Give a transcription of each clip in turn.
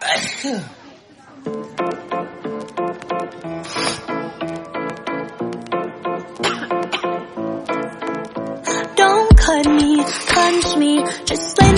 Don't cut me, punch me, just like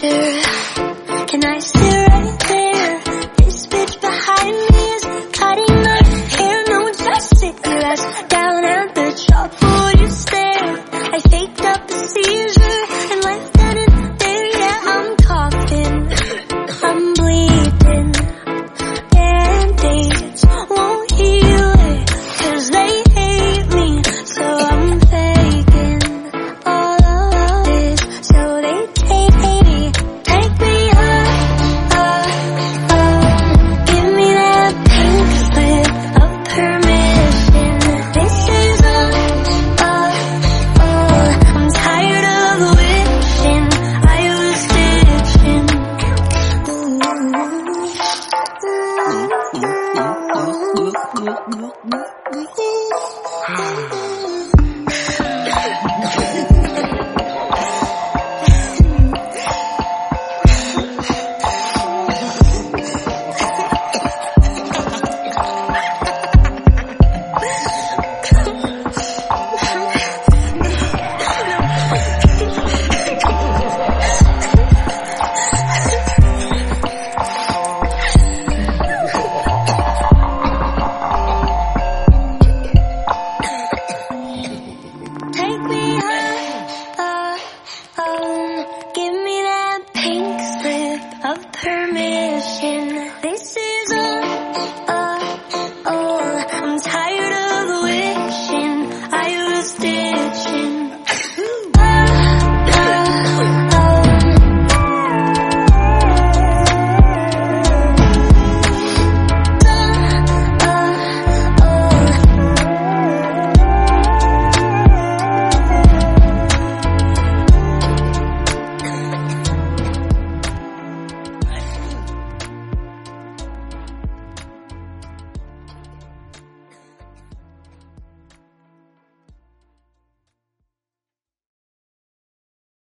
Can I see? むむむ Permission.